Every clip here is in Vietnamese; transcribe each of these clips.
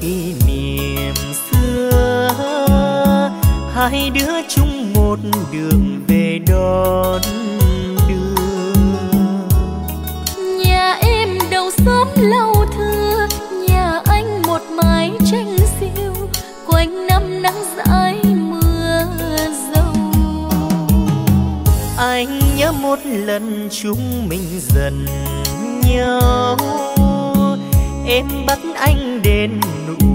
kỷ niệm xưa. Hai đứa chung một đường về đón đưa nhà em đầu xóm lâu thưa nhà anh một mái tranh siêu quanh năm nắng dãi mưa dâu anh nhớ một lần chúng mình dần nhau em bắt anh đến nụ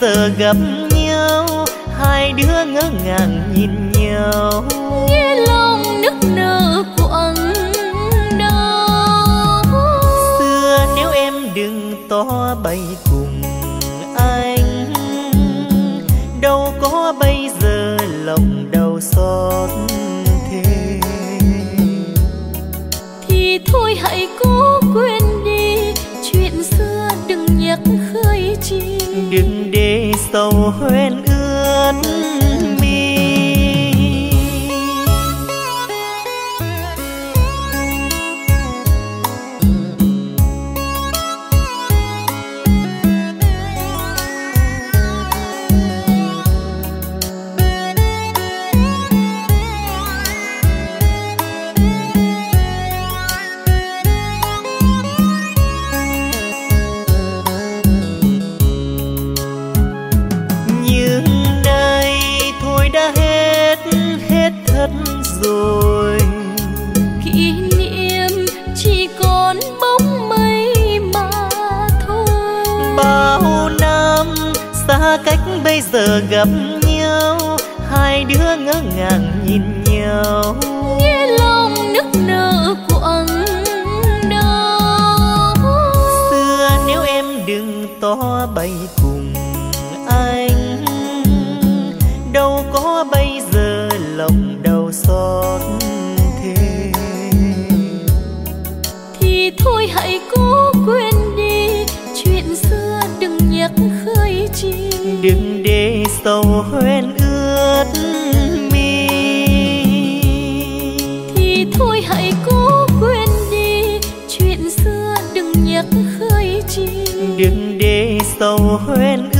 giờ gặp nhau hai đứa ngỡ ngàng nhìn nhau. Nghe lòng nức nở quặn đau. Xưa nếu em đừng to bay sầu hoen gặp nhau hai đứa ngỡ ngàng nhìn nhau. Nghe lòng nức nở quặn đau. Xưa nếu em đừng to bay hãy cố quên đi chuyện xưa đừng nhắc khơi chi. Đừng để sầu hoen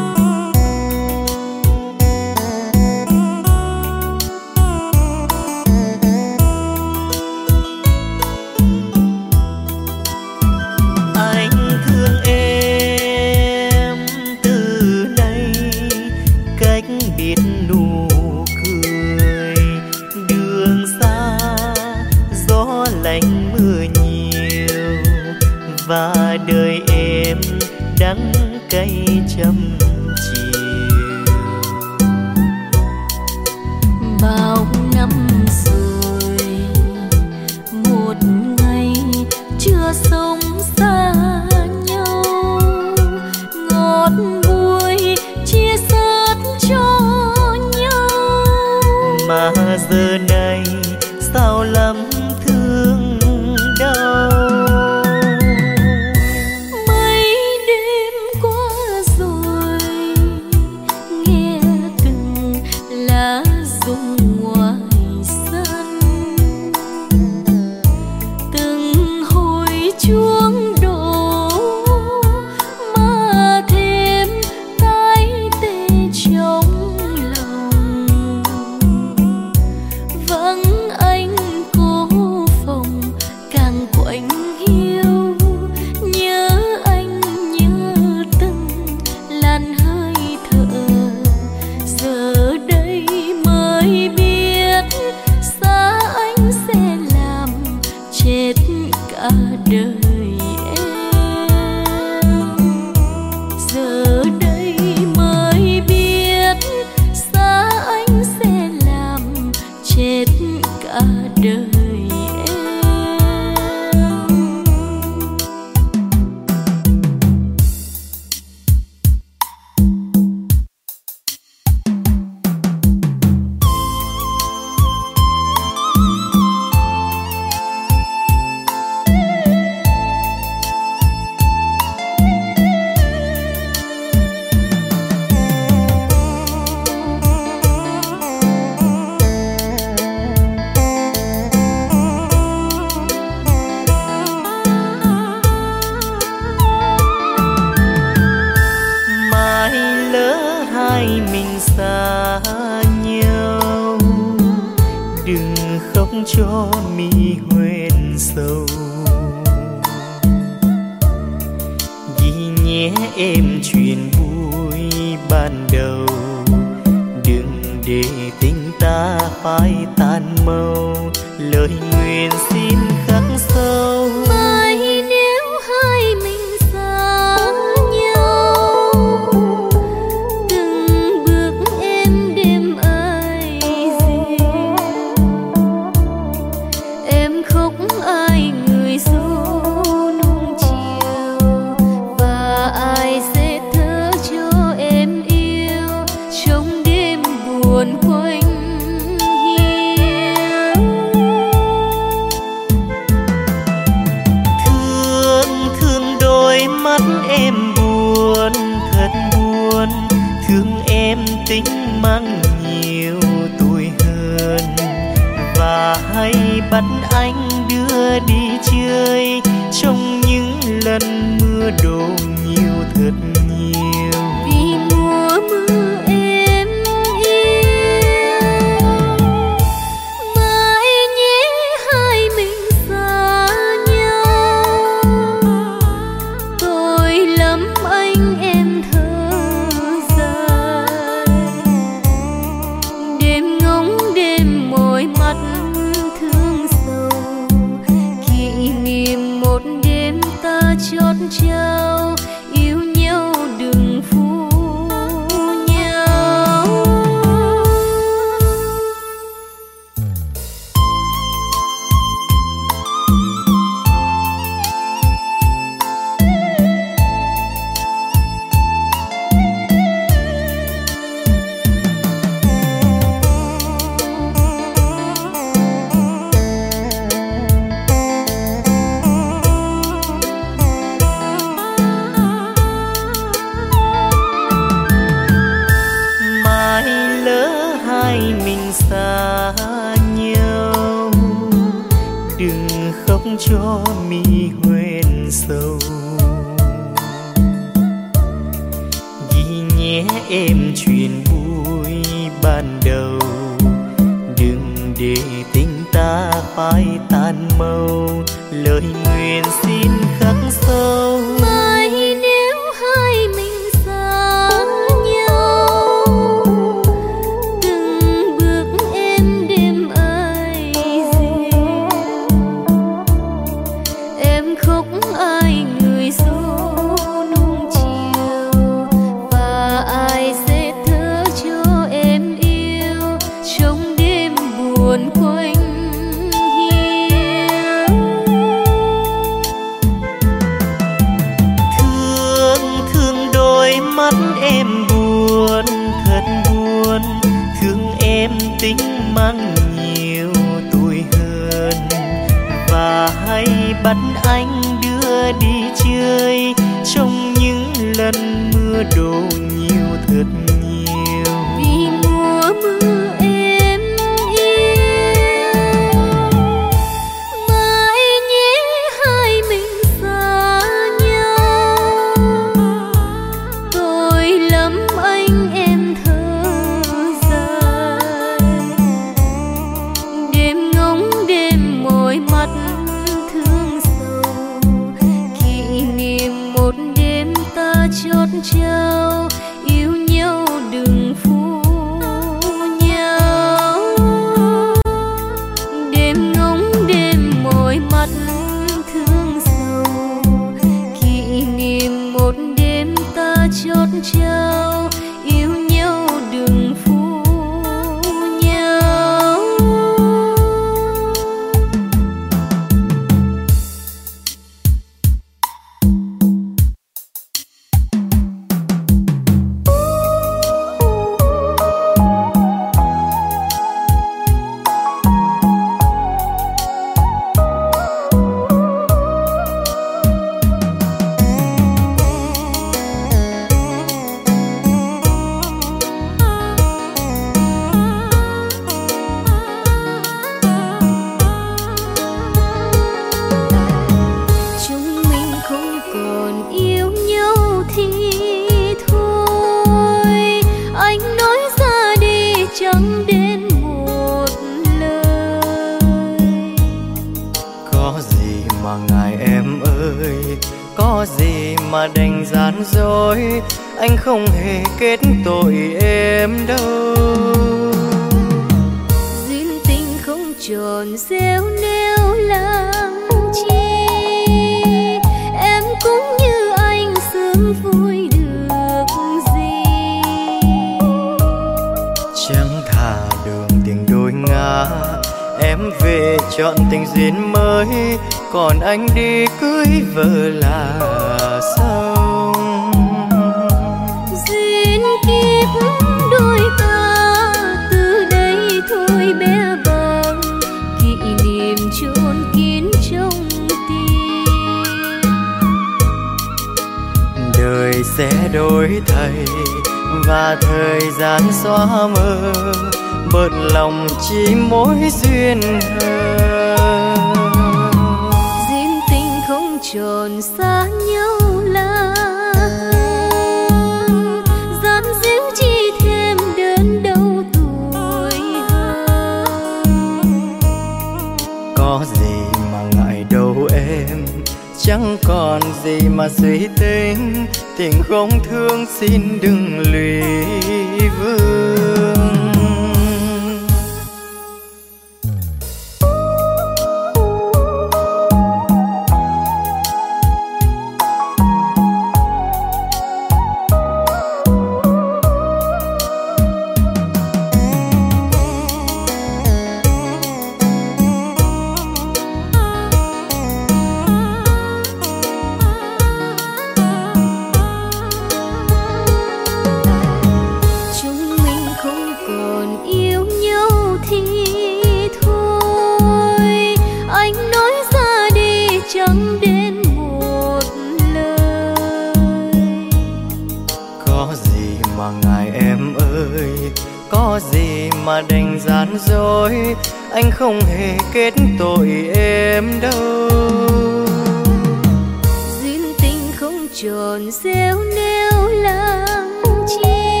còn rêu nêu làm chi.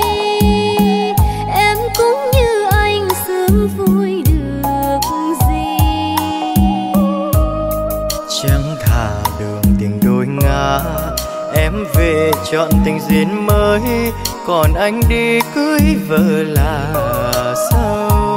Em cũng như anh sớm vui được gì? Chẳng thả đường tình đôi ngã, em về chọn tình duyên mới. Còn anh đi cưới vợ là sao?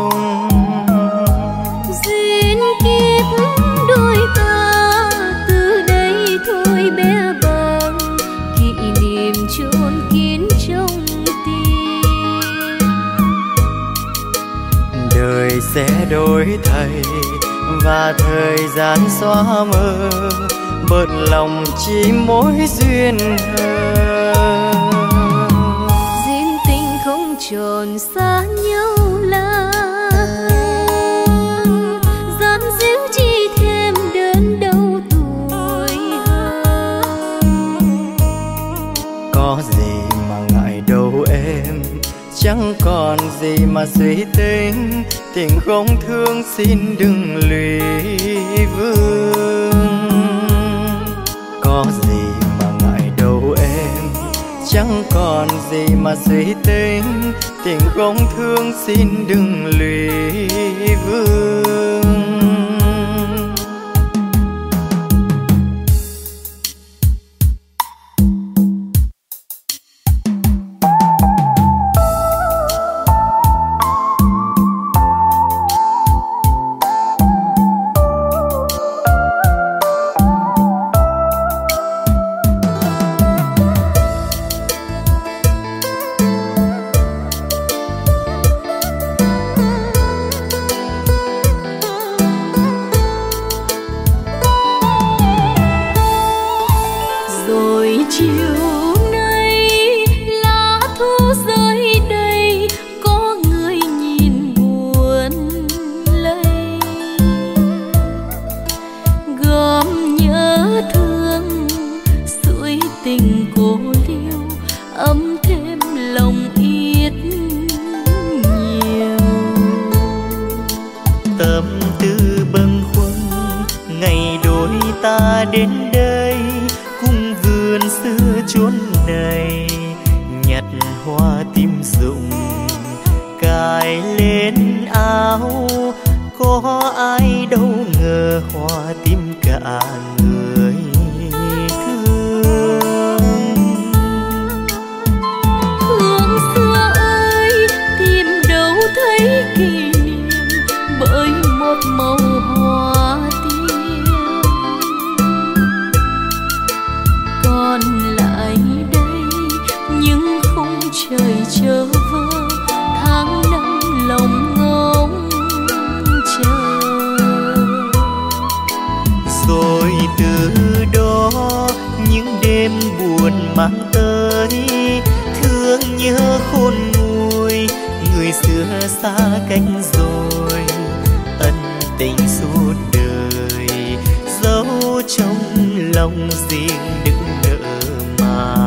sẽ đổi thay và thời gian xóa mơ bớt lòng chỉ mối duyên thơ duyên tình không trồn xa nhau là gian díu chi thêm đơn đau tuổi hơn. Có gì mà ngại đâu em chẳng còn gì mà suy tính tình không thương xin đừng lụy vương. Có gì mà ngại đâu em, chẳng còn gì mà suy tính. Tình không thương xin đừng lụy vương. Tình suốt đời dấu trong lòng riêng đừng nợ mà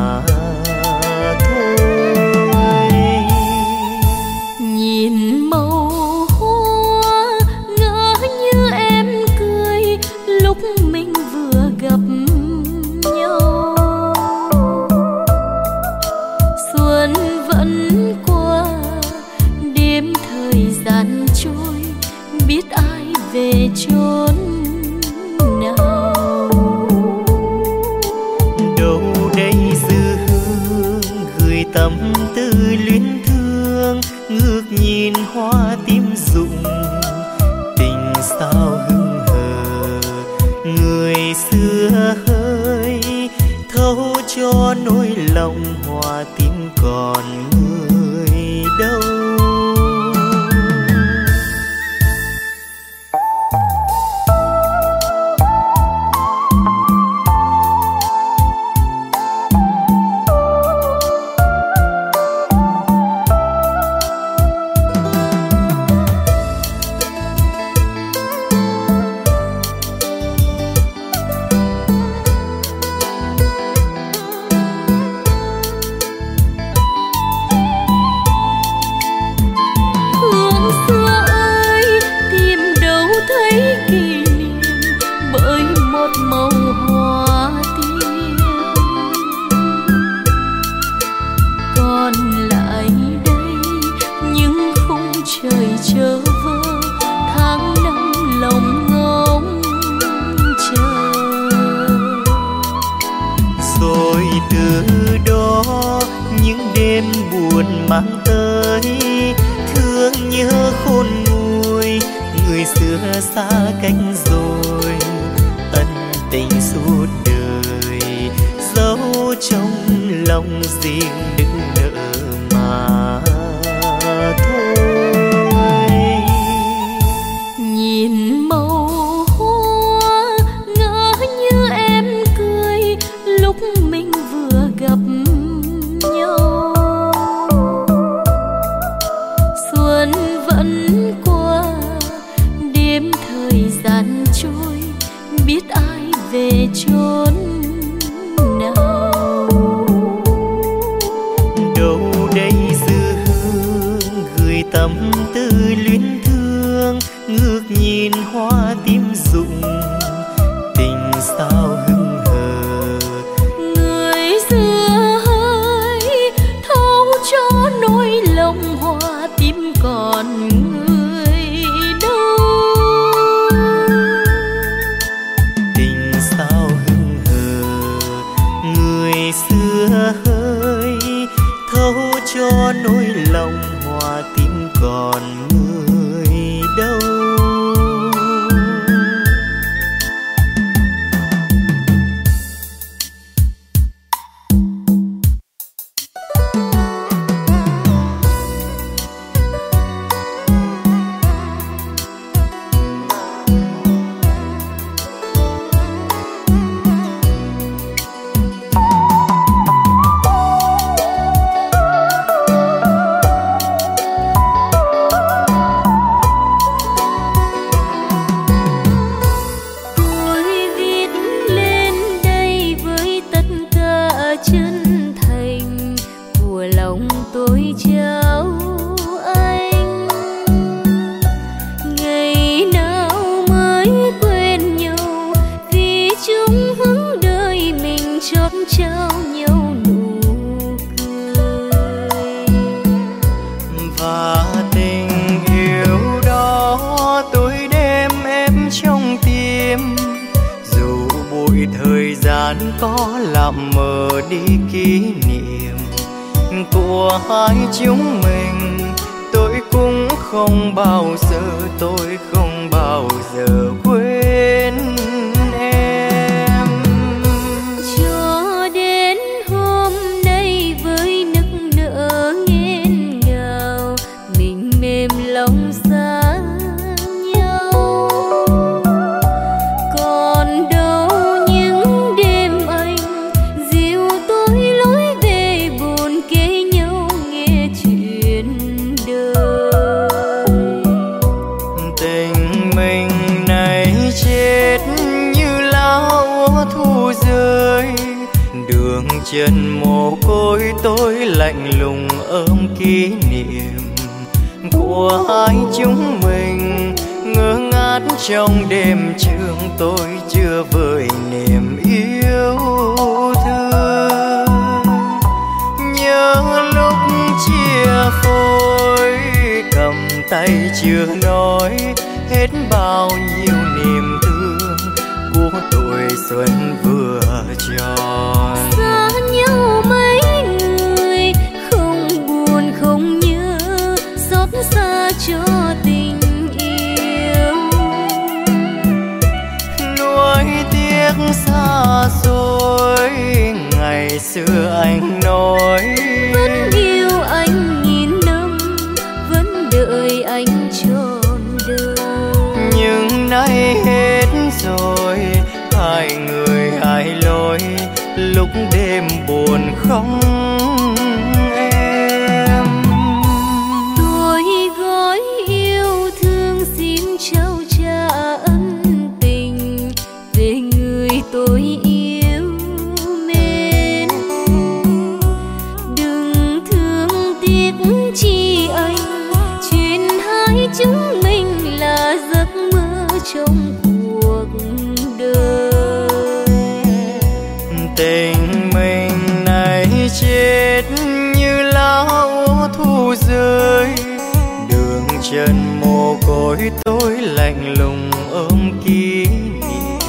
tôi lạnh lùng ôm kỷ niệm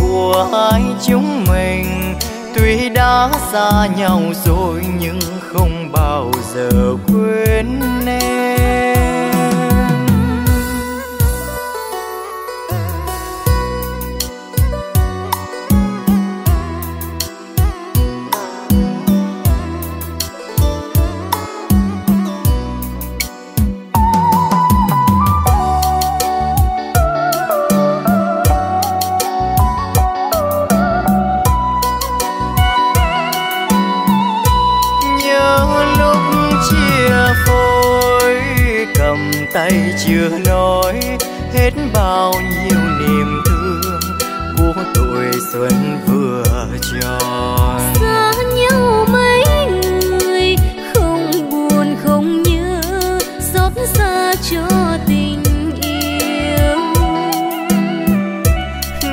của hai chúng mình. Tuy đã xa nhau rồi nhưng không bao giờ quên em. chưa nói hết bao nhiêu niềm thương của tuổi xuân vừa tròn. Xa nhau mấy người không buồn không nhớ xót xa cho tình yêu.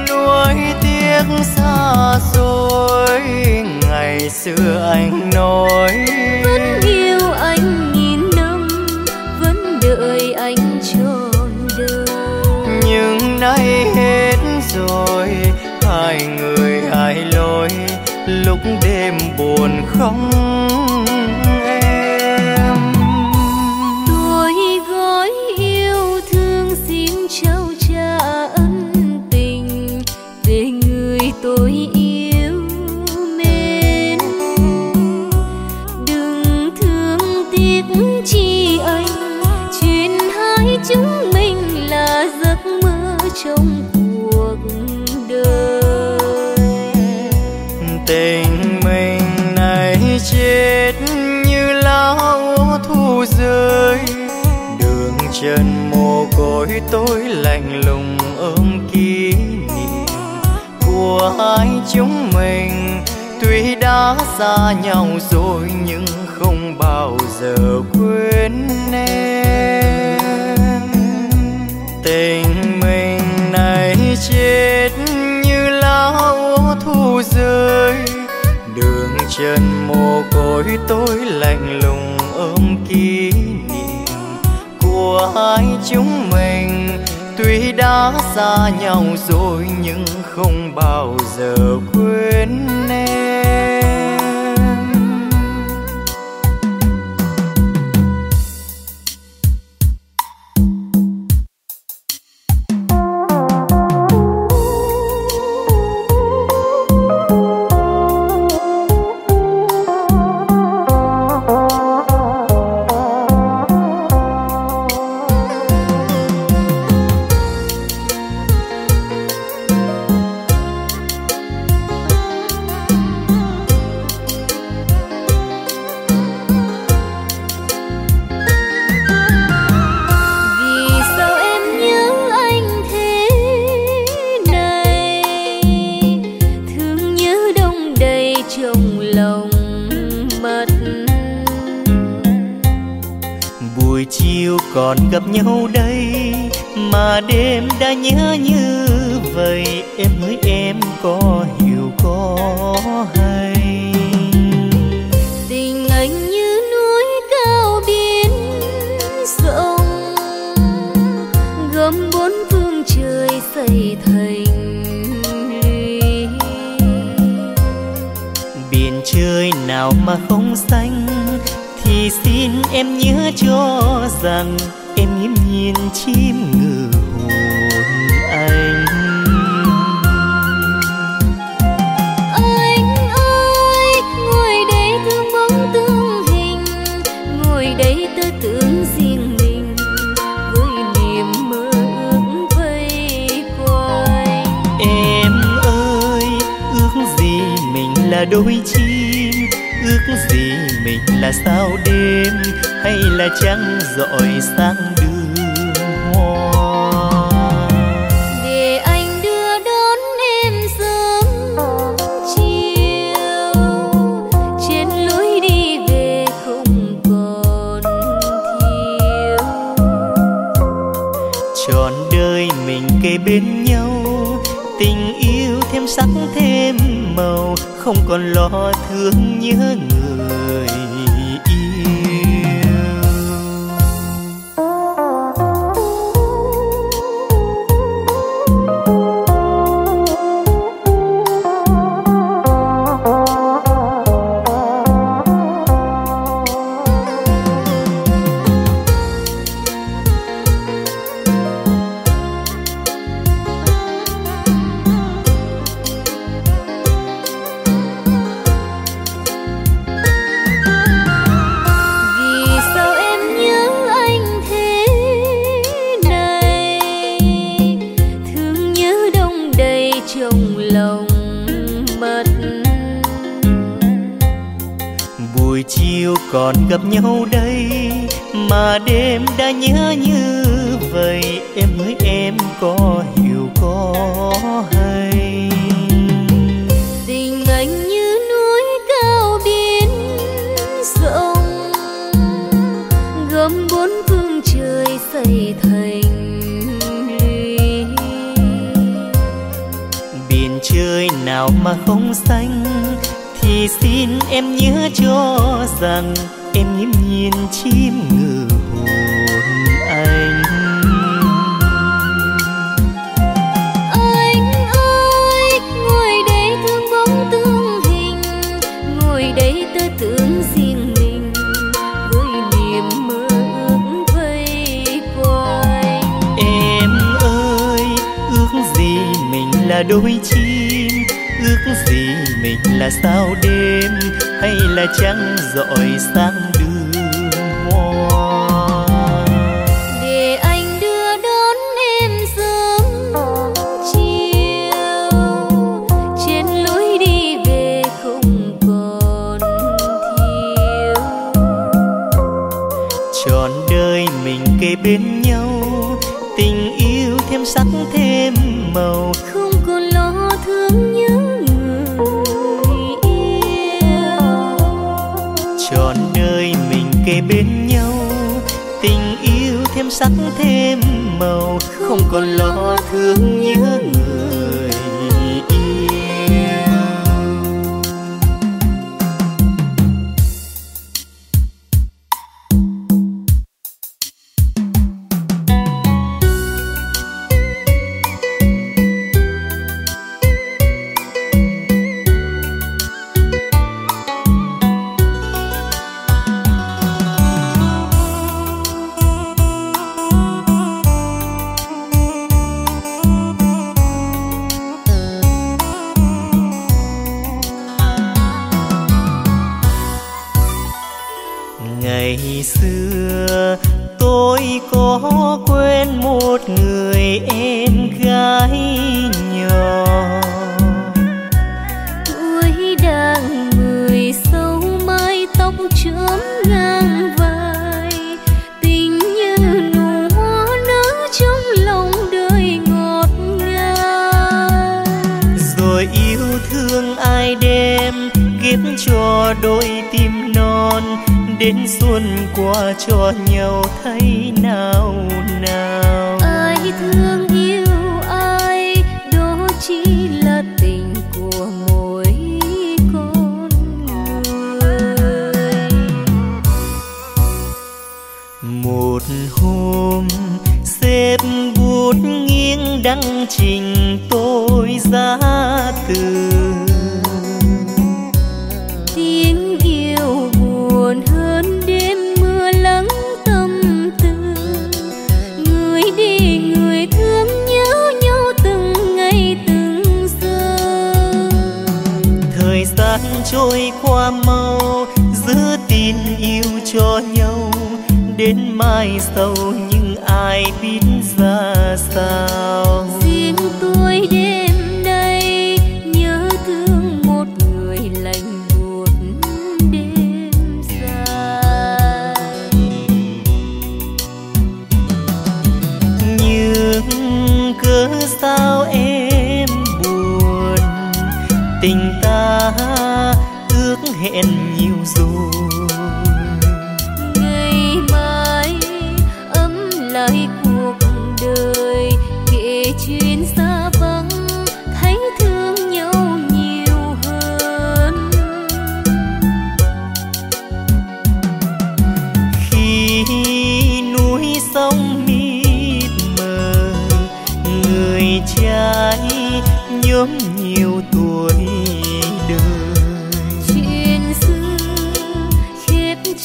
Nuối tiếc xa xôi ngày xưa anh nói Vẫn người hai lối lúc đêm buồn không trần mồ côi tôi lạnh lùng ôm kỷ niệm của hai chúng mình. Tuy đã xa nhau rồi nhưng không bao giờ quên em. Tình mình này chết như lá thu rơi. Đường trần mồ côi tôi lạnh lùng của hai chúng mình, tuy đã xa nhau rồi nhưng không bao giờ quên em. Buổi chiều còn gặp nhau đây, mà đêm đã nhớ như vậy. Em ơi, em có hiểu có hay. Nào mà không xanh thì xin em nhớ cho rằng em nghiêm nhìn chim ngừ hồn anh. Anh ơi ngồi đây thương bóng tương hình ngồi đây tơ tưởng riêng mình với niềm mơ ước vây quanh. Em ơi ước gì mình là đôi chim gì mình là sao đêm hay là trăng rọi sáng đường không còn lo thương nhớ người.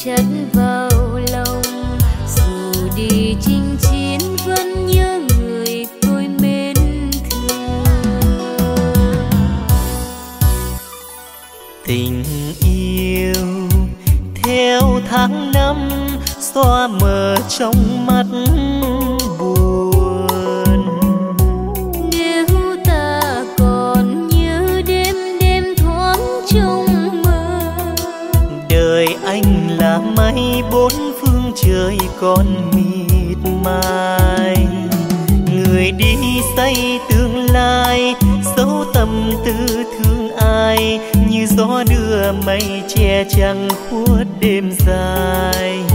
chân vào lòng. Dù đi chinh chiến vẫn nhớ người tôi mến thương. Tình yêu theo tháng năm, xóa mờ trong mắt. con mịt mai người đi xây tương lai dấu tâm tư thương ai, như gió đưa mây che trăng khuất đêm dài.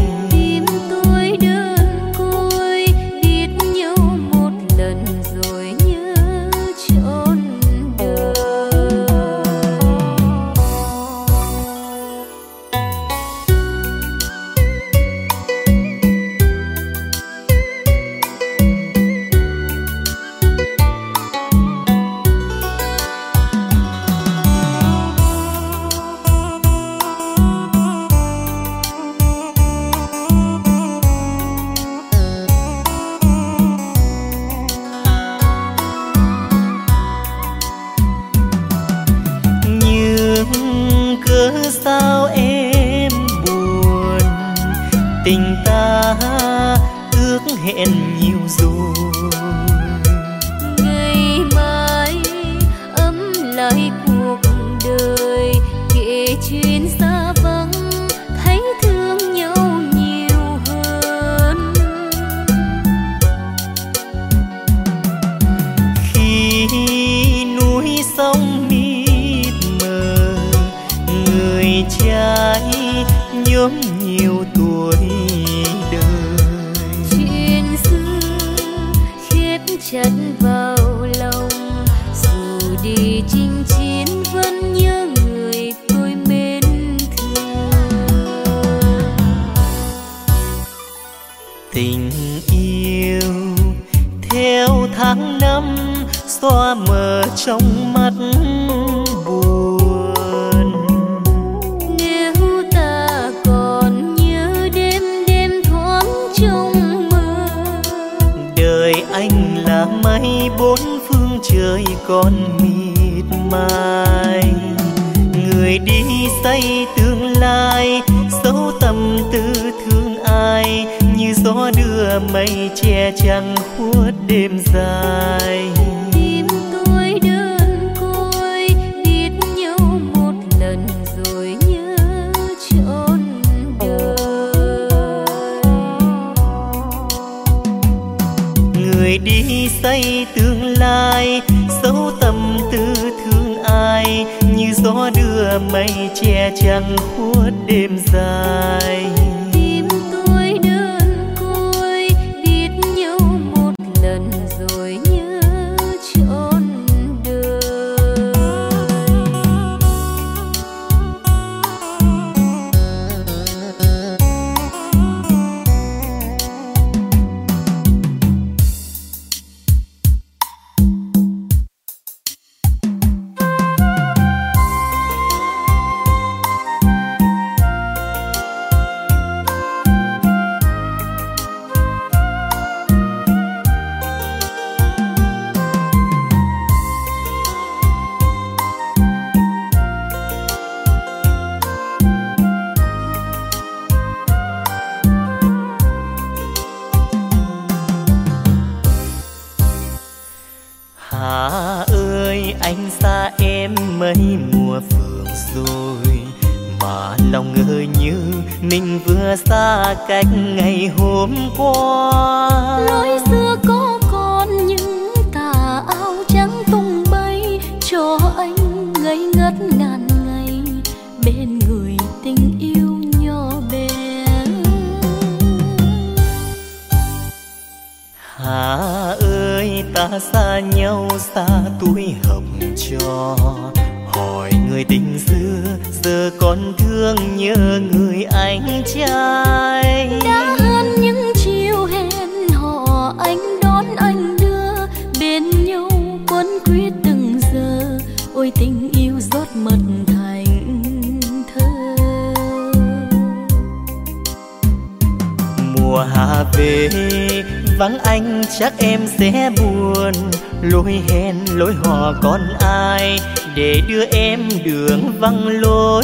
để đưa em đường vắng lối.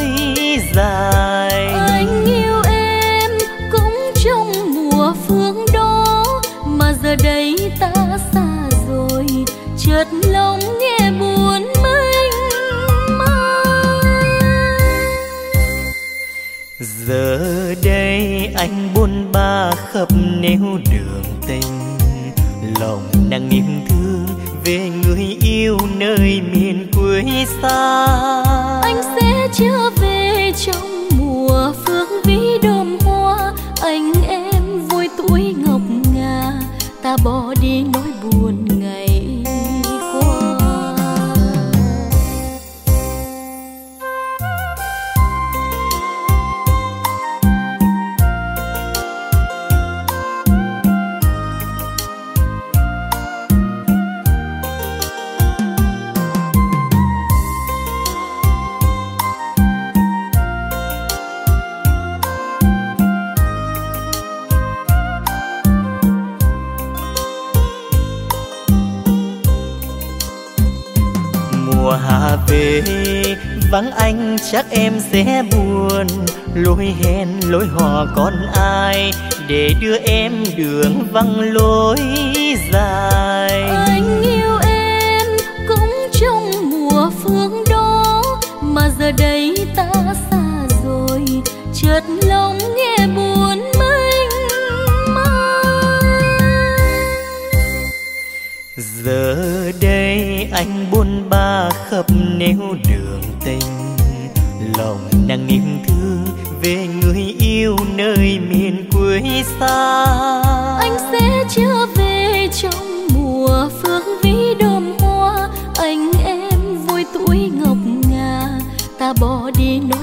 thấy ta xa rồi chợt lòng nghe buồn mênh mang. Giờ đây anh buôn ba khắp nẻo đường tình lòng đang niềm thương về người yêu nơi miền quê xa. Anh sẽ trở về trong mùa phương vĩ đôi ta bỏ đi nỗi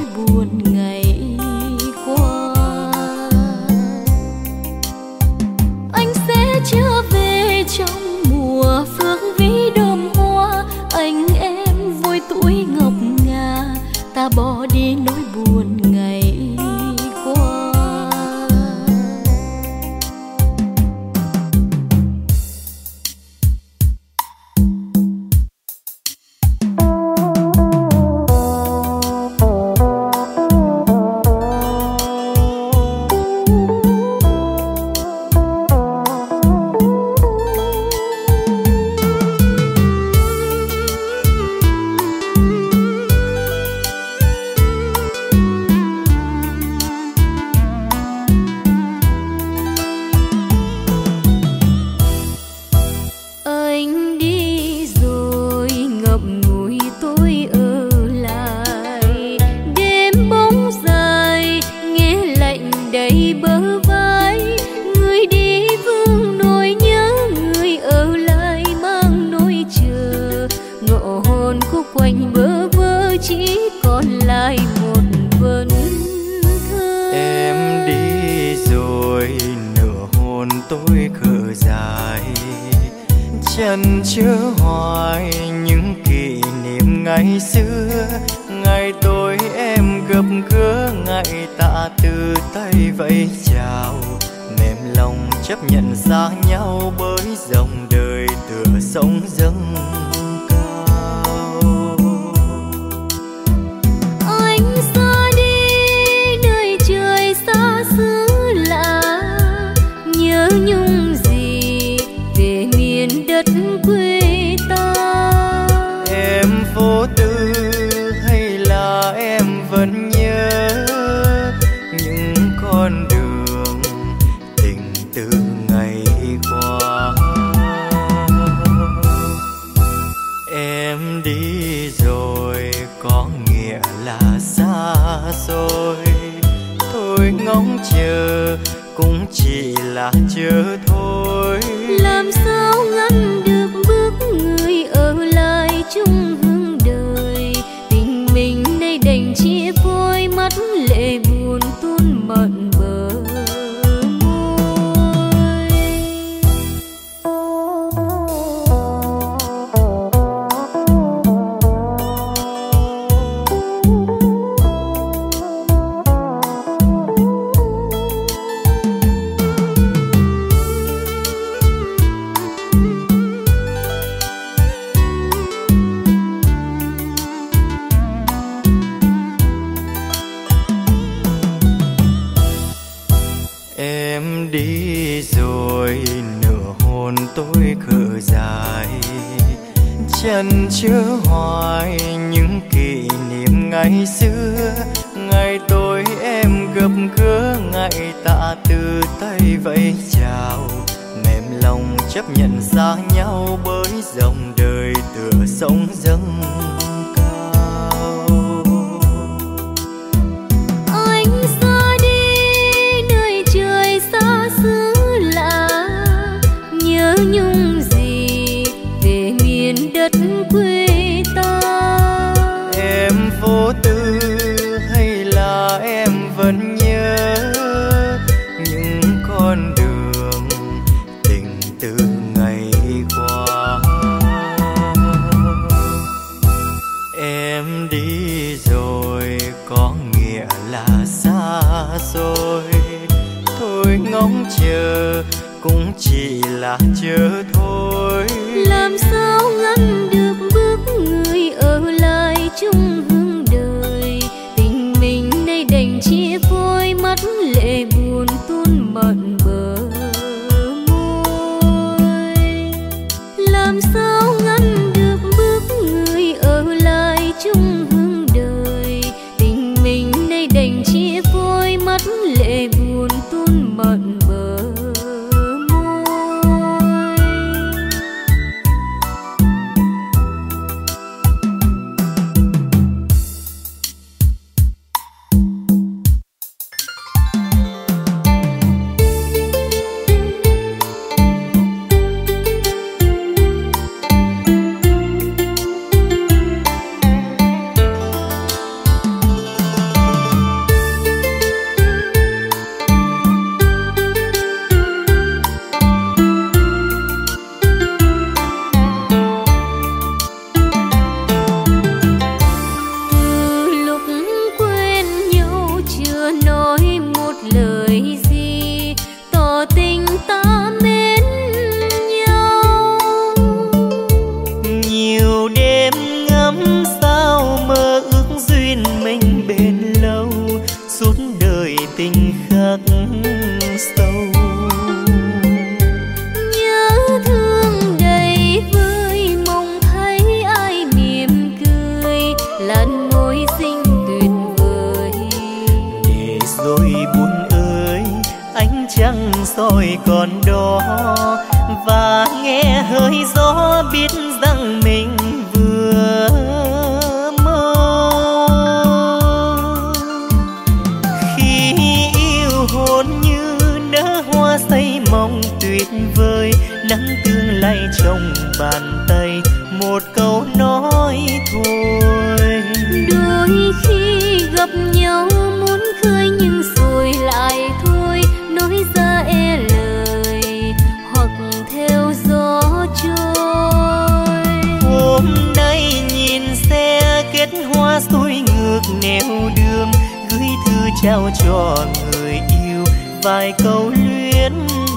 trao cho người yêu vài câu luyến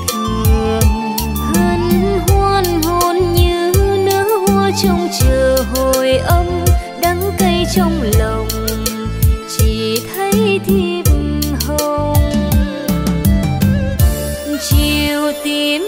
thương. Hân hoan hôn như nở hoa trong chờ hồi âm, đắng cay trong lòng, chỉ thấy thiệp hồng. Chiều tím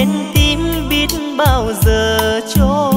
đến tim biết bao giờ trôi.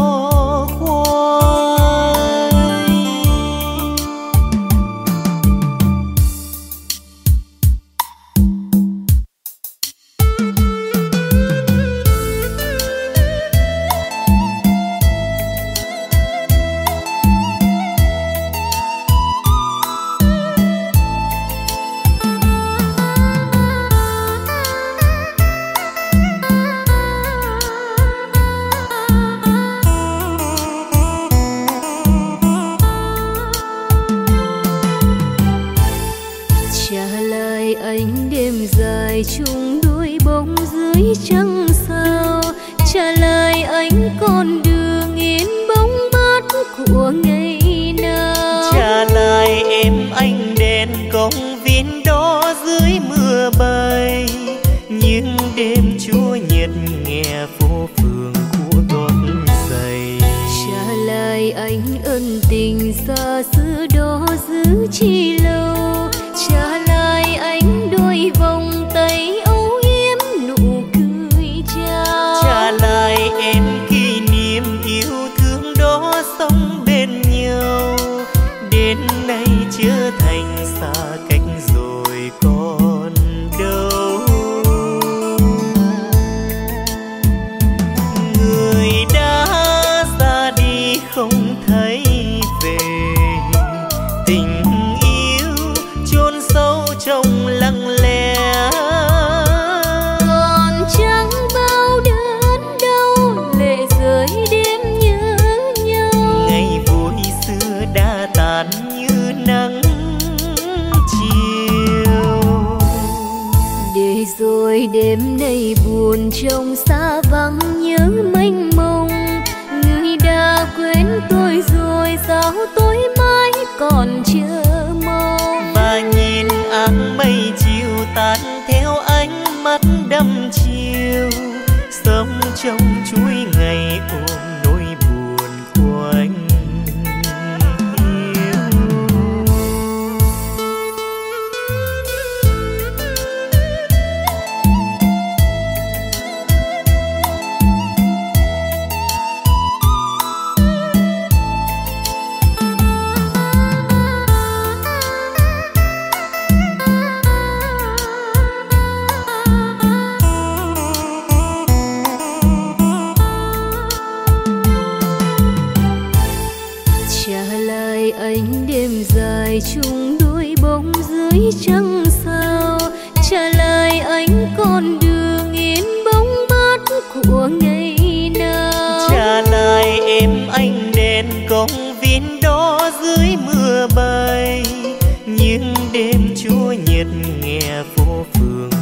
phương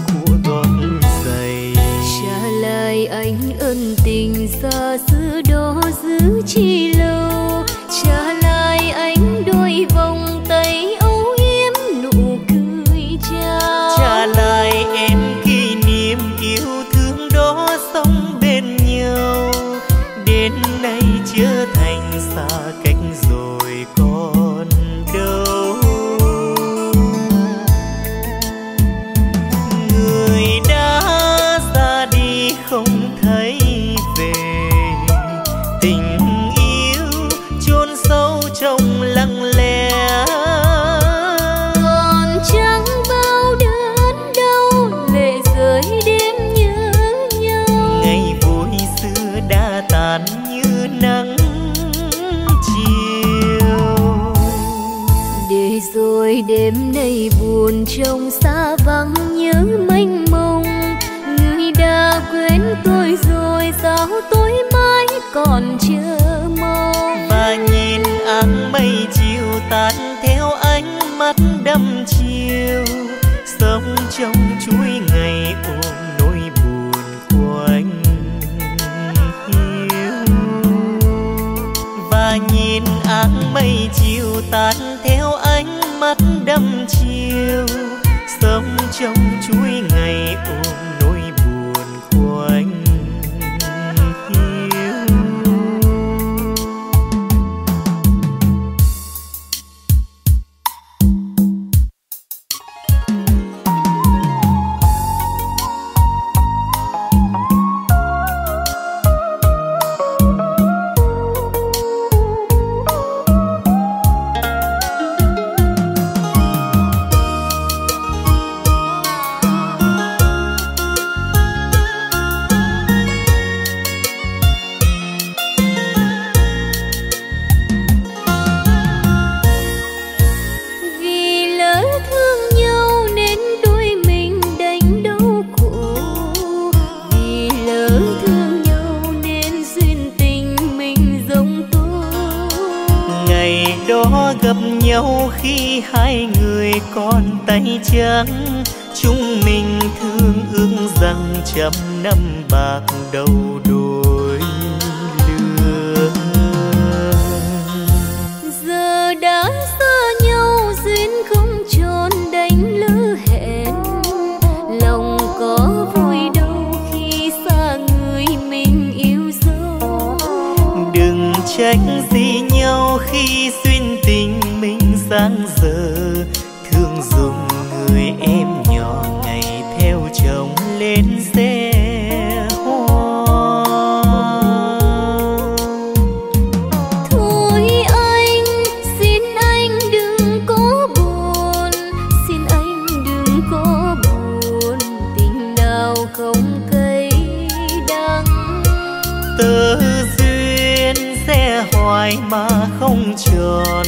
hoài mà không tròn.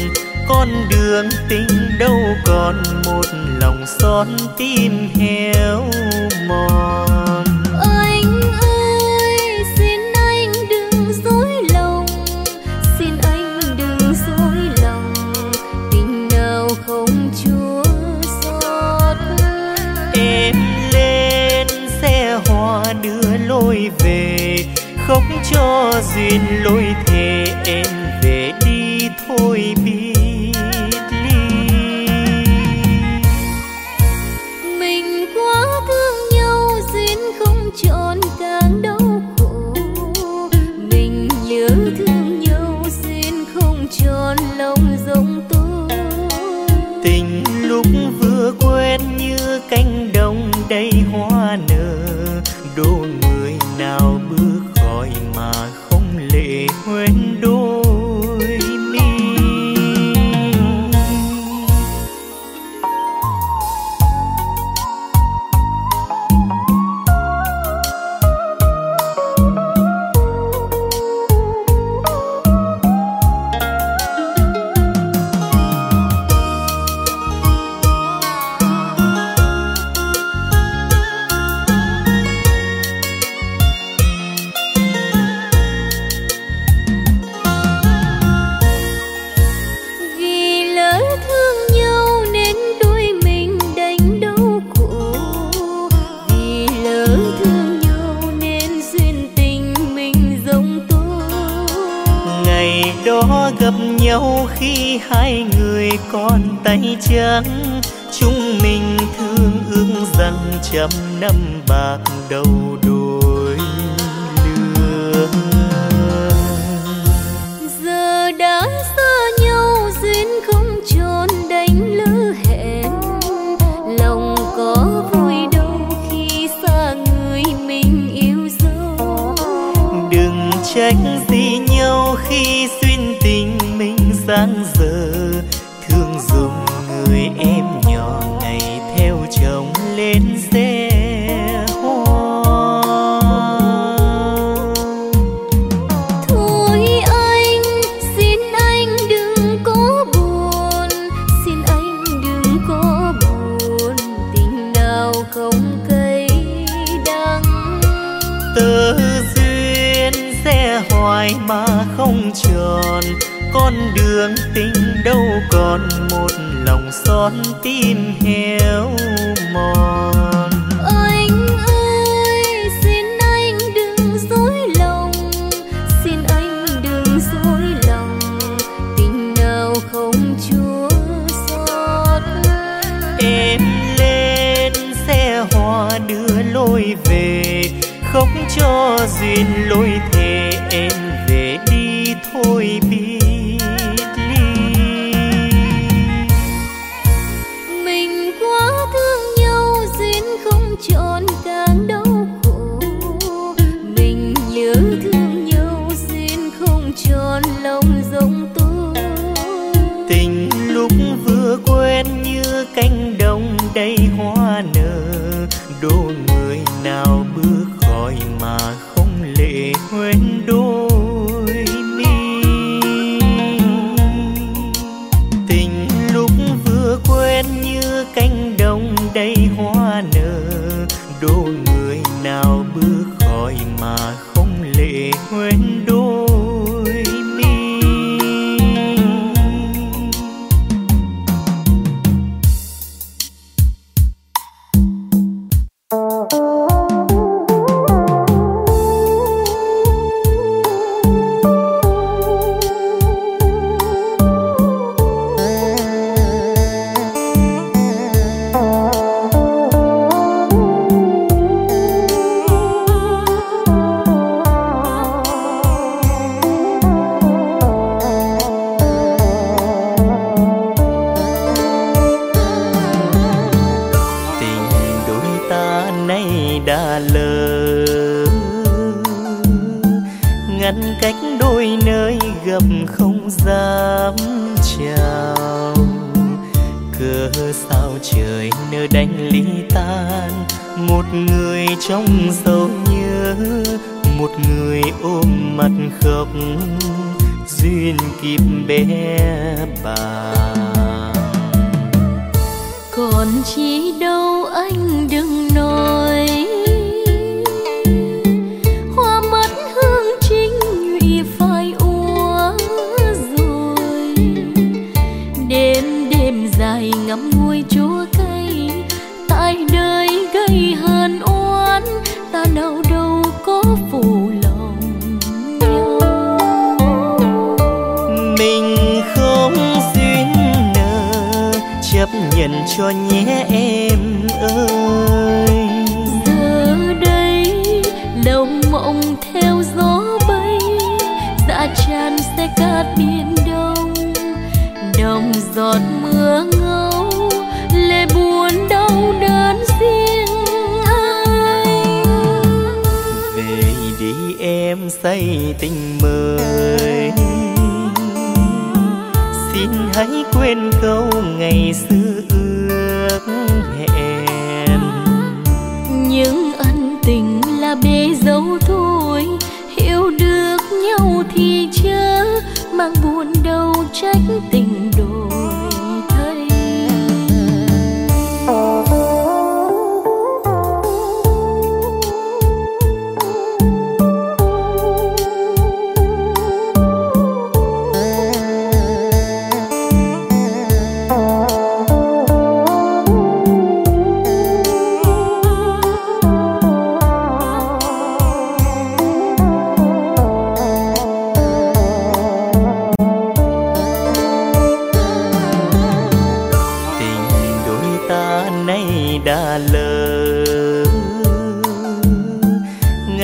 Con đường tình đâu còn một lòng son tim héo mòn. Cho duyên lối thề em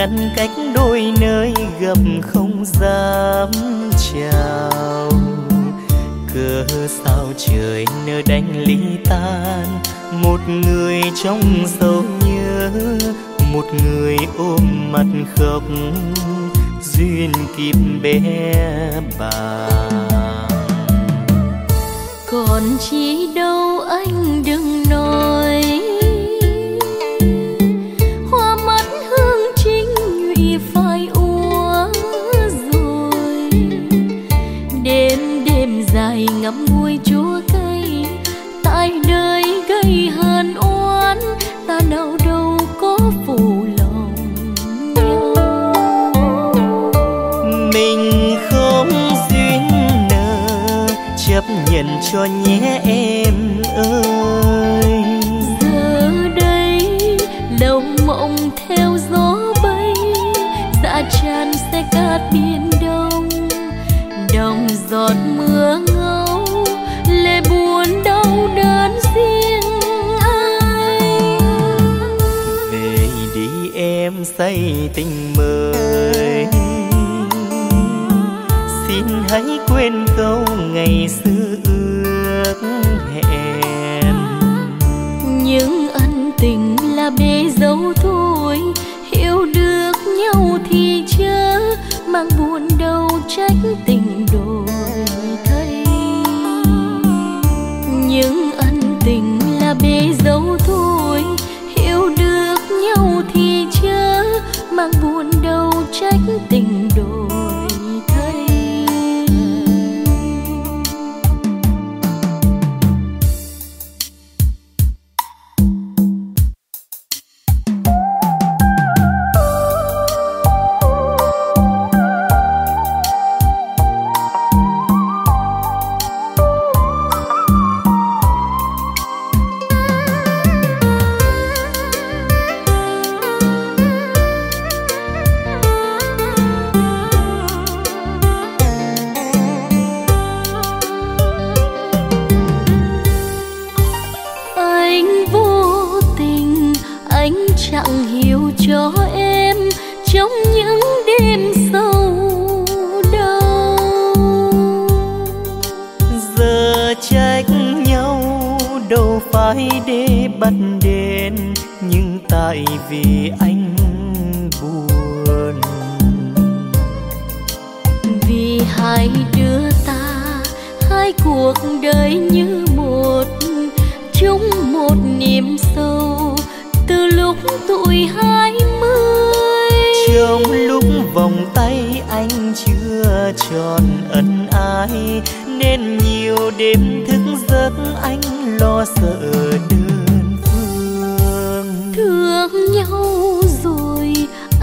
ngăn cách đôi nơi gặp không dám chào. Cớ sao trời nỡ đánh ly tan, một người trong sâu nhớ một người ôm mặt khóc, duyên kịp bé bà. Còn chi đâu anh đừng nói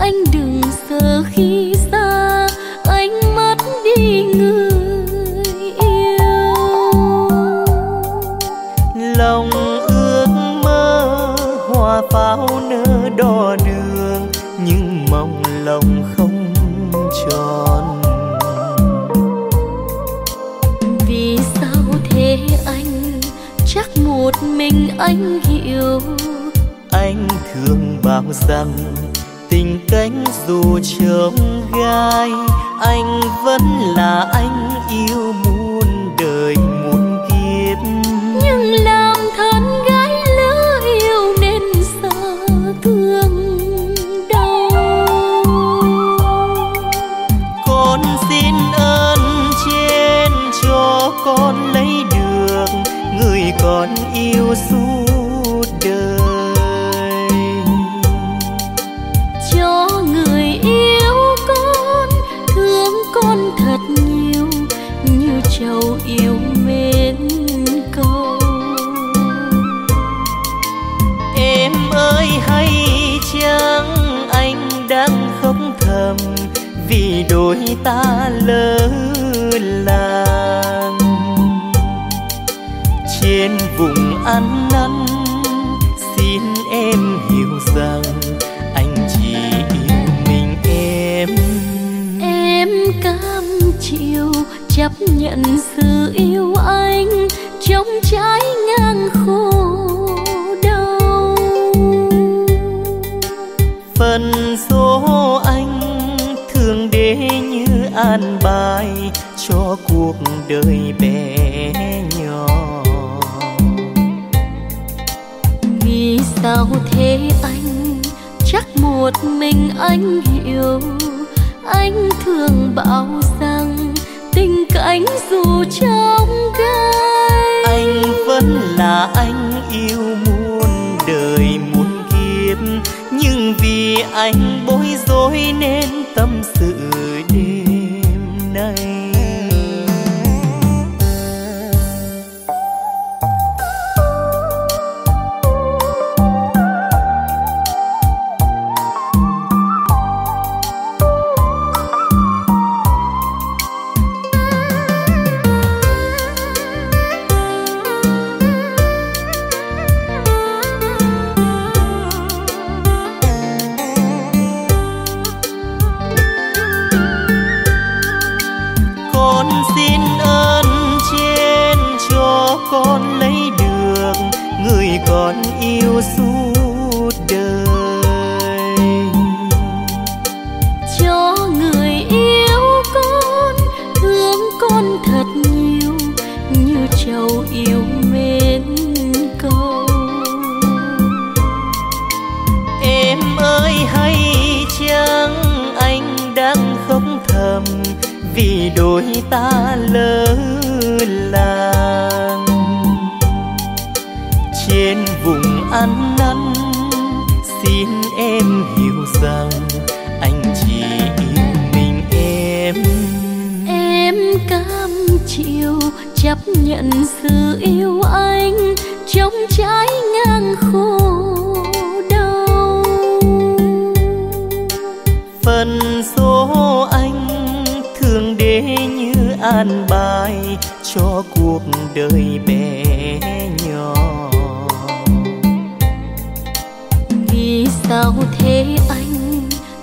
anh đừng sợ khi xa anh mất đi người yêu. Lòng ước mơ hoa pháo nở đỏ đường nhưng mong lòng không tròn. Vì sao thế anh? Chắc một mình anh hiểu. Anh thường bảo rằng cánh dù trông gai anh vẫn là anh yêu muôn đời muôn kiếp. Nhưng làm thân gái lỡ yêu nên sợ thương đau. Con xin ơn trên cho con lấy được người con yêu suốt ta lỡ làng. Trên vùng ăn năn, xin em hiểu rằng anh chỉ yêu mình em. Em cam chịu chấp nhận sự yêu đời bé nhỏ. Vì sao thế anh? Chắc một mình anh hiểu. Anh thường bảo rằng tình cảnh dù trong gai. Anh vẫn là anh yêu muôn đời muôn kiếp. Nhưng vì anh bối rối nên vì đôi ta lỡ làng. Trên vùng ăn năn, xin em hiểu rằng anh chỉ yêu mình em. Em cam chịu chấp nhận sự yêu anh trong trái ngang khổ cuộc đời bé nhỏ. Vì sao thế anh?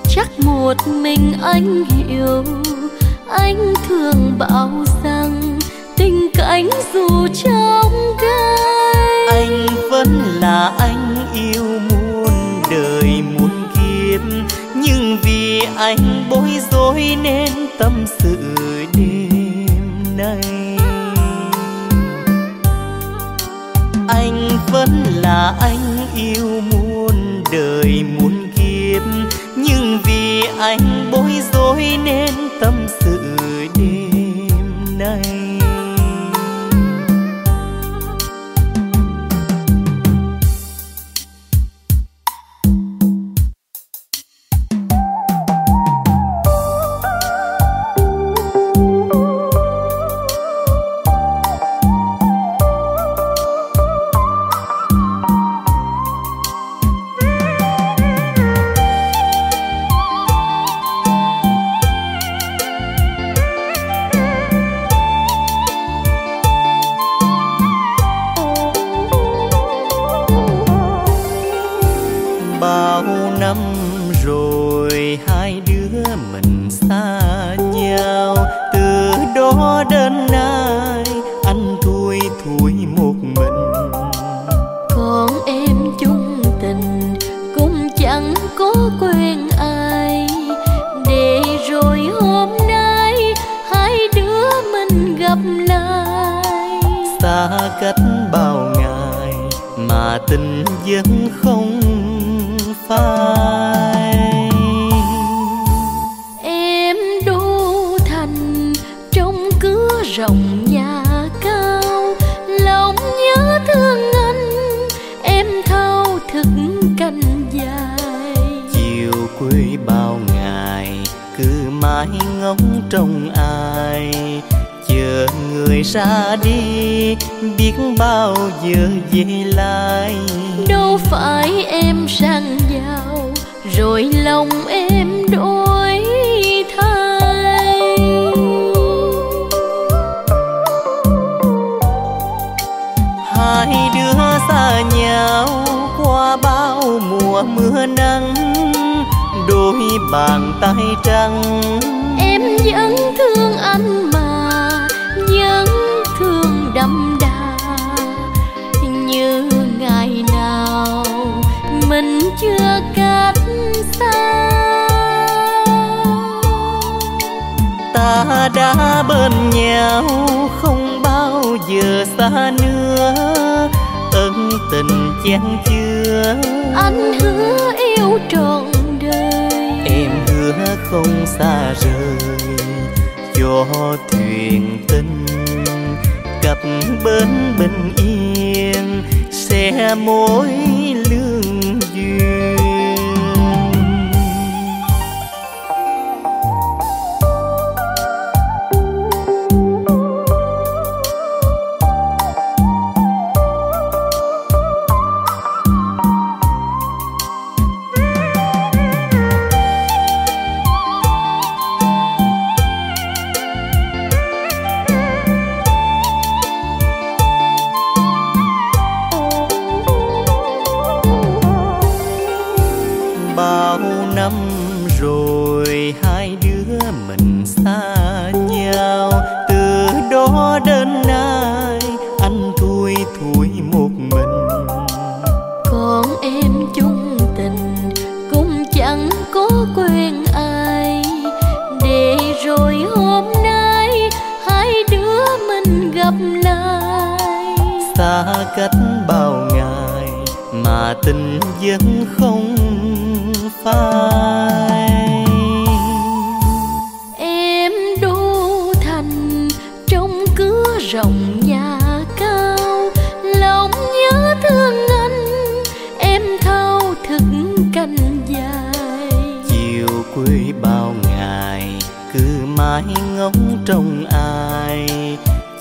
Chắc một mình anh hiểu. Anh thường bảo rằng tình cảnh dù trong gai. Anh vẫn là anh yêu muôn đời muôn kiếp. Nhưng vì anh bối rối nên tâm sự vẫn là anh yêu muôn đời muôn kiếp. Nhưng vì anh bối rối nên tâm chưa cách xa. Ta đã bên nhau không bao giờ xa nữa. Ân tình chan chưa anh hứa yêu trọn đời. Em hứa không xa rời cho thuyền tình cập bến bình yên sẽ mối lương duyên tình vẫn không phai. Em đô thành trong cửa rộng nhà cao lòng nhớ thương anh em thao thức canh dài. Chiều quê bao ngày cứ mãi ngóng trong ai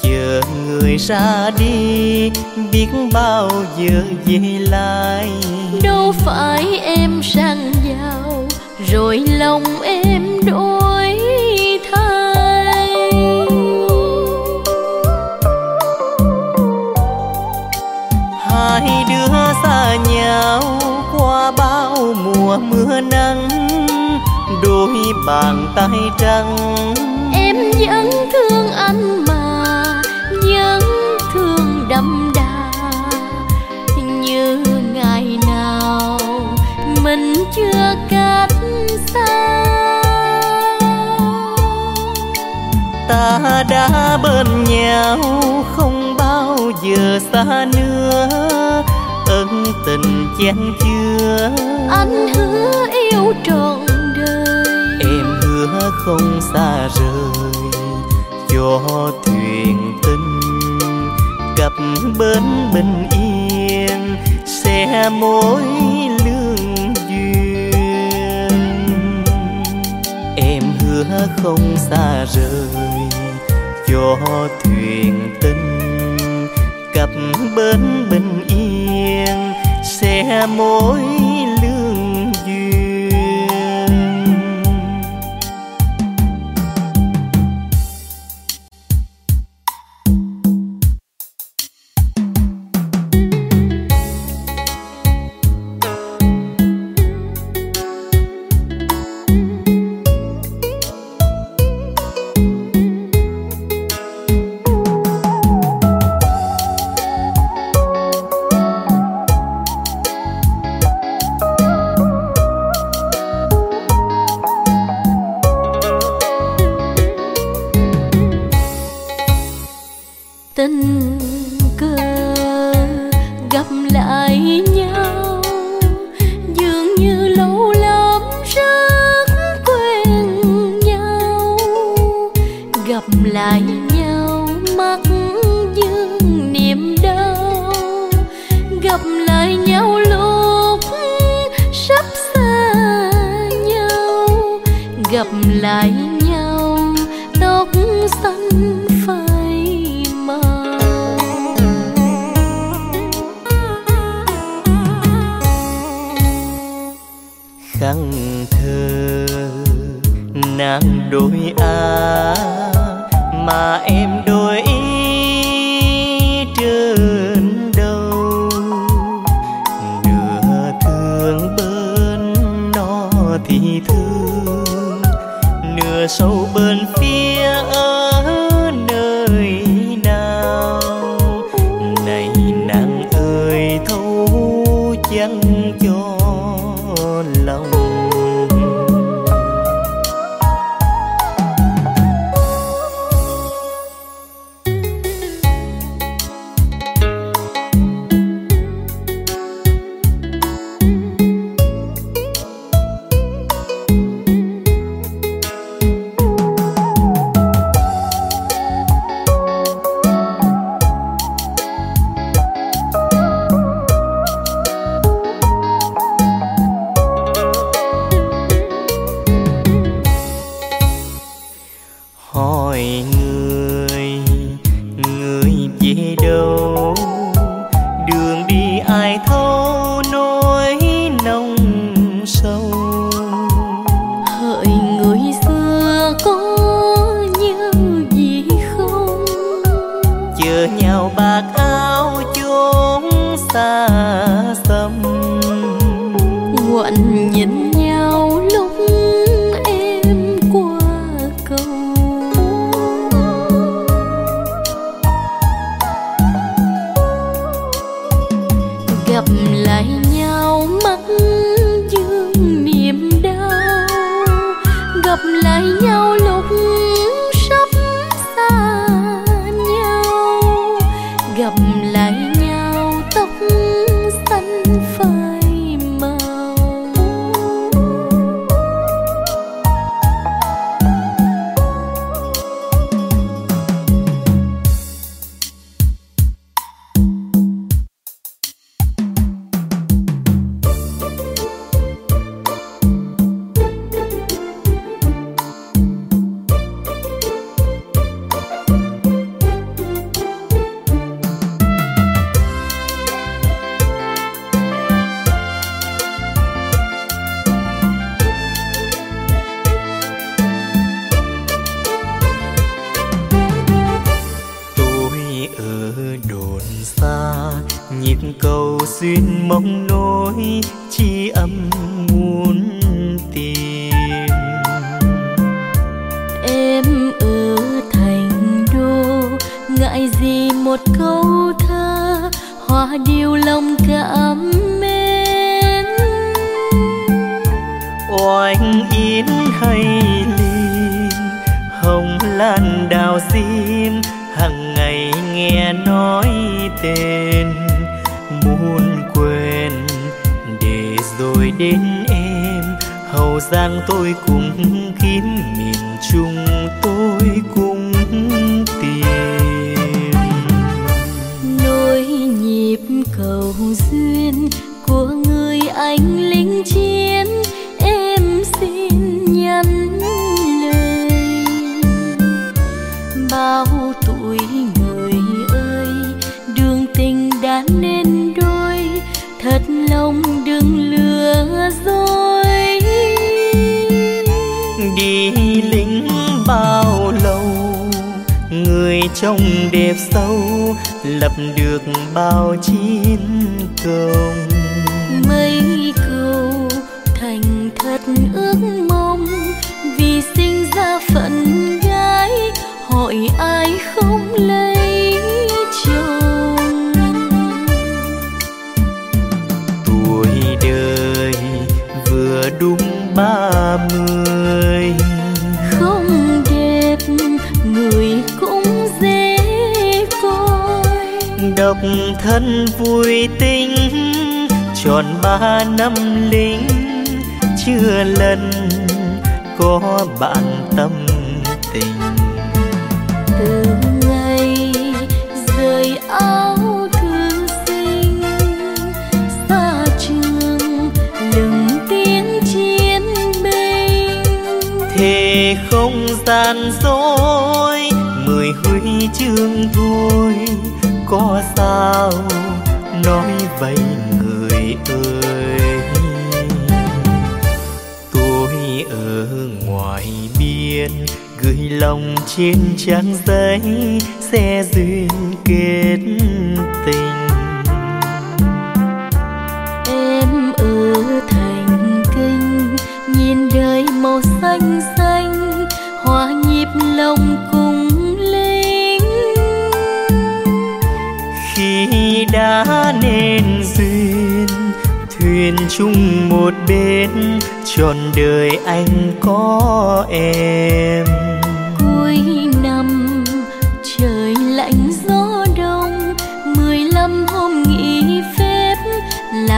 chờ người ra đi biết bao giờ về lại. Đâu phải em sang giàu rồi lòng em đổi thay. Hai đứa xa nhau qua bao mùa mưa nắng đôi bàn tay trắng. Em vẫn đã bên nhau không bao giờ xa nữa. Ân tình chan chưa anh hứa yêu trọn đời. Em hứa không xa rời cho thuyền tình cập bến bình yên sẽ mối lương duyên. Em hứa không xa rời cho thuyền tinh cập bến bình yên sẽ mối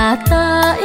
nhà ta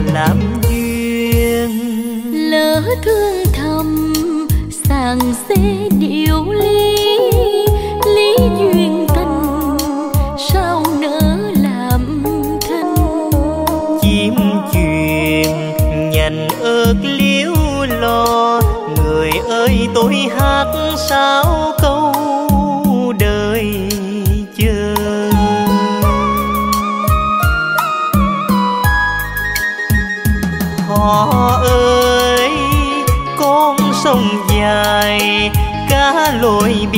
làm duyên. Lỡ thương thầm sàng xế điều ly lý duyên tình sao nỡ làm thân? Chim chuyền nhành ước liễu lo người ơi tôi hát sao câu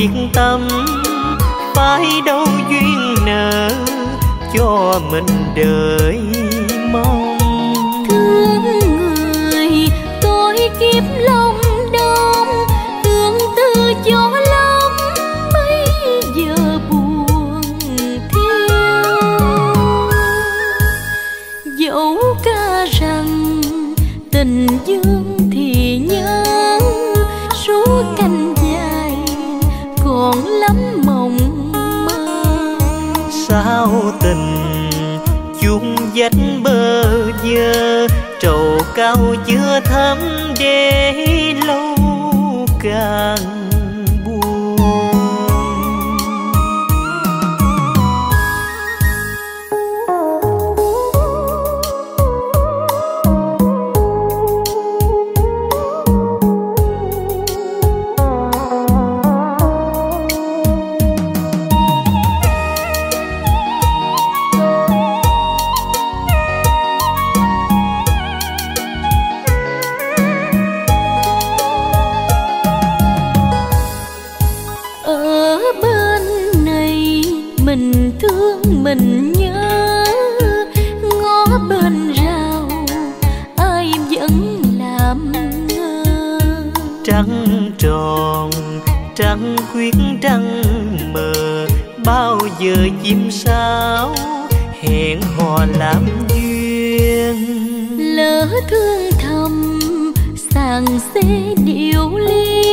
lội tâm phải đâu duyên nợ cho mình đợi chung dách bơ vơ trầu cao chưa thấm để lâu càng. Giờ chim sao hẹn hò làm duyên. Lỡ thương thầm sàng xê điệu ly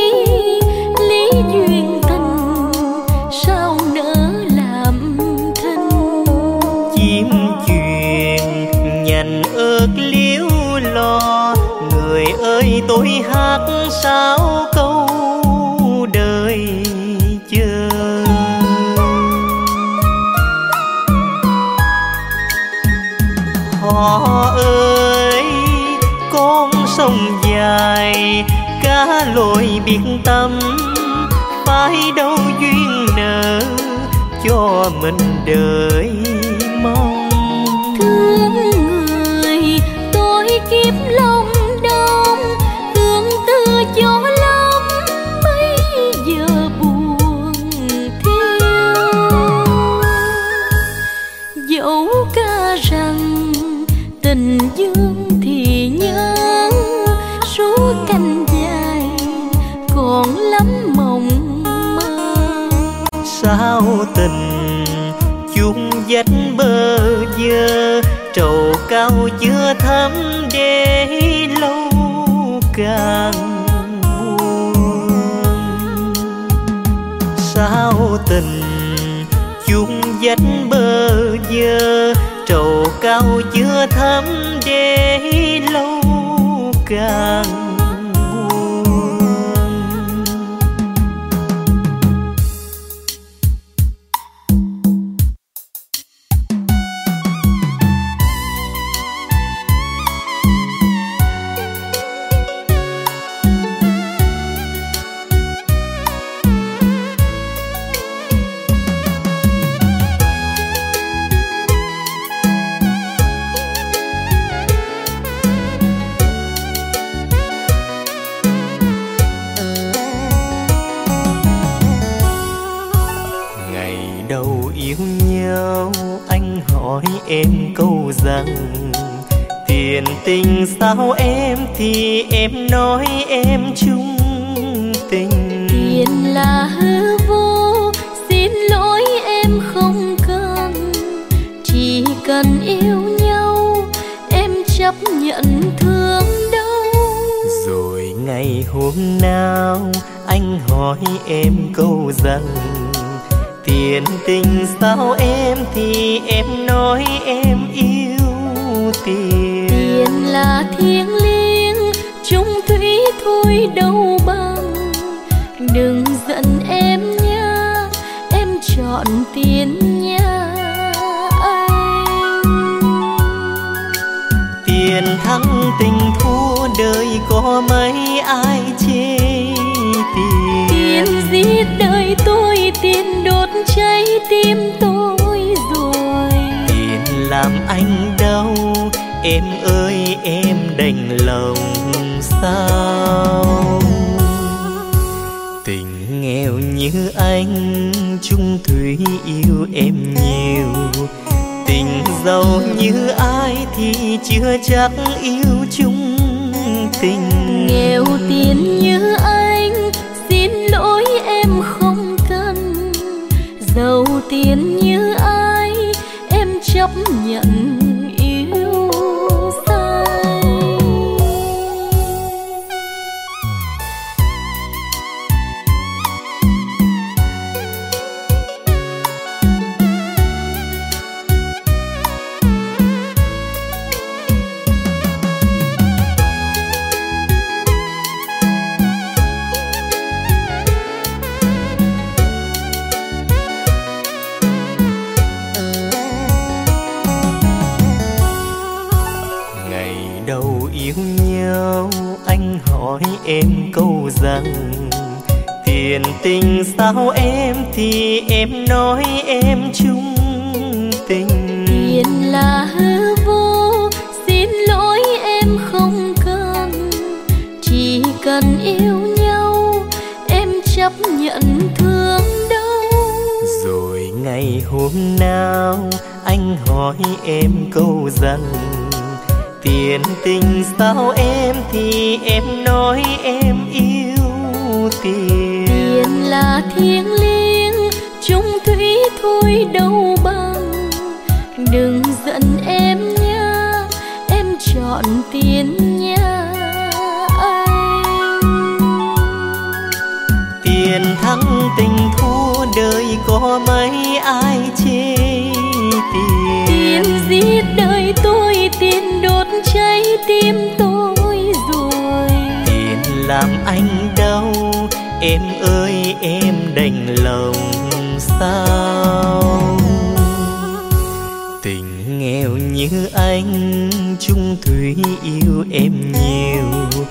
lý duyên tình sao nỡ làm thinh chim chuyền nhành ớt liếu lo người ơi tôi hát sao biết tâm phải đâu duyên nợ cho mình đợi sao tình chung dách bơ vơ trầu cao chưa thấm để lâu càng buồn. Sao tình chung dách bơ vơ trầu cao chưa thấm để lâu càng tình sao em thì em nói em chung tình. Tiền là hư vô xin lỗi em không cần. Chỉ cần yêu nhau em chấp nhận thương đâu rồi ngày hôm nào anh hỏi em câu rằng tiền tình sao em thì em nói em yêu tiền tiền là thiêng liêng chung thủy thôi đâu bằng. Đừng giận em nha em chọn tiền nha anh. Tiền thắng tình thua đời có mấy ai chê tiền? Tiền giết đời tôi tiền đốt cháy tim tôi rồi. Tiền làm anh em ơi, em đành lòng sao? Tình nghèo như anh chung thủy yêu em nhiều. Tình giàu như ai thì chưa chắc yêu chung tình. Nghèo tiền như anh, xin lỗi em không cần giàu tiền như ai, em chấp nhận tiền tình sao em thì em nói em chung tình. Tiền là hư vô xin lỗi em không cần. Chỉ cần yêu nhau em chấp nhận thương đâu rồi ngày hôm nào anh hỏi em câu rằng tiền tình sao em thì em nói em yêu tiền là thiêng liêng chung thủy thôi đâu bằng. Đừng giận em nha em chọn tiền nha anh. Tiền thắng tình thua đời có mấy ai chê tiền? Tiền giết đời tôi tiền đốt cháy tim tôi rồi. Tiền làm anh đau em ơi, em đành lòng sao? Tình nghèo như anh chung thủy yêu em nhiều.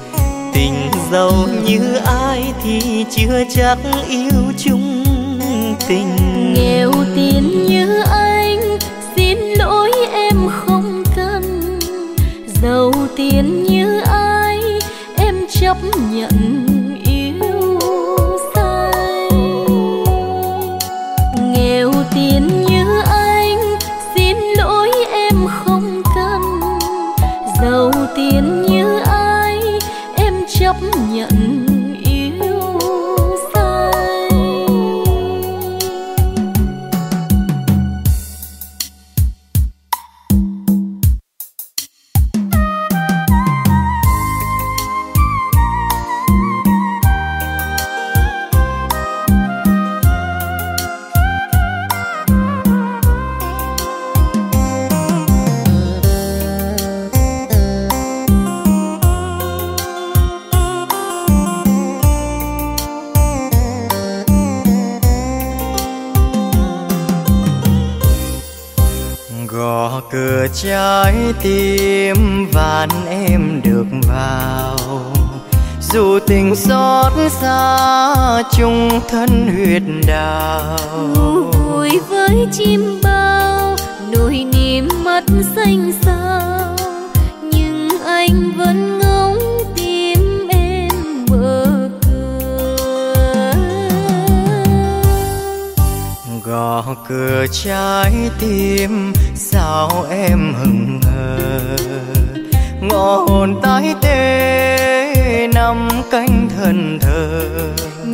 Tình giàu như ai thì chưa chắc yêu chung tình. Nghèo tiền như anh, xin lỗi em không cần. Giàu tiền như ai, em chấp nhận thân huyết đào. Vui với chim bao nỗi niềm mắt xanh sao nhưng anh vẫn ngóng tim em mở cửa. Gõ cửa trái tim sao em hững hờ? Ngõ hồn tái tê nằm canh thân thờ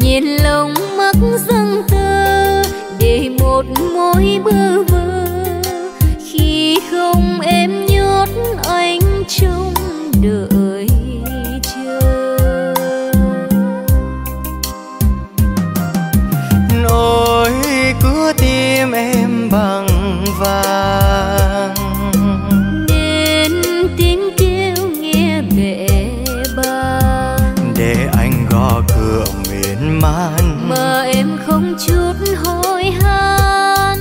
nhìn lông mắt dâng tơ để một mối bơ vơ. Khi không em nhốt anh trong đợi chờ. Nỗi cứ tim em bằng vàng không chút hỏi han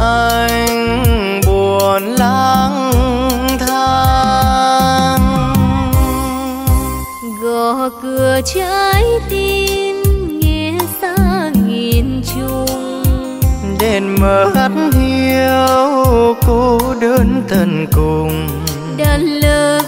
anh buồn lang thang gõ cửa trái tim nghe xa nghìn trùng. Đèn mờ hắt hiu cô đơn tận cùng. Đàn lờ